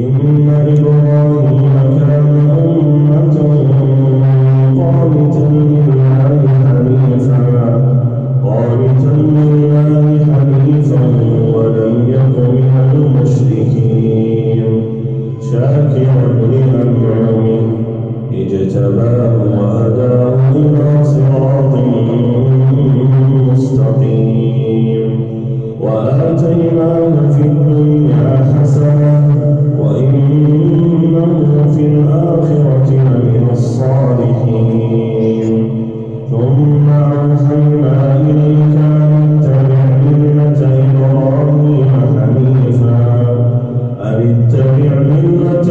إن إبراهيم كان أمة قانتا لله حنيفا قانتا لله حنيفا ولم يكن من المشركين. شاكرا لأنعمه. اجتباه وهداه إلى صراط مستقيم. وآتيناه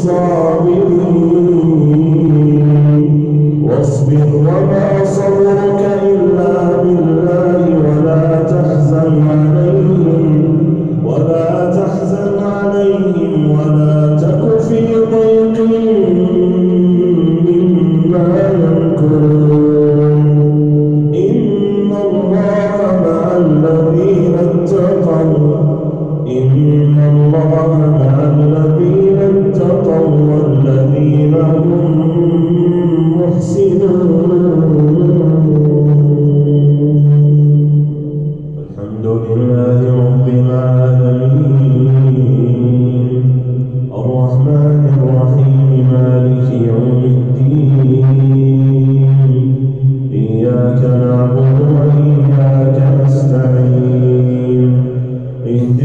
só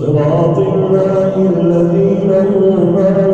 صراط الله الذي لا يغفر